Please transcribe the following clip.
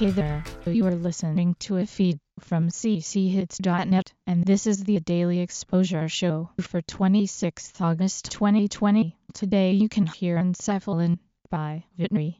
Hey there, you are listening to a feed from cchits.net, and this is the Daily Exposure Show for 26th August 2020. Today you can hear Encephalon by Vitry.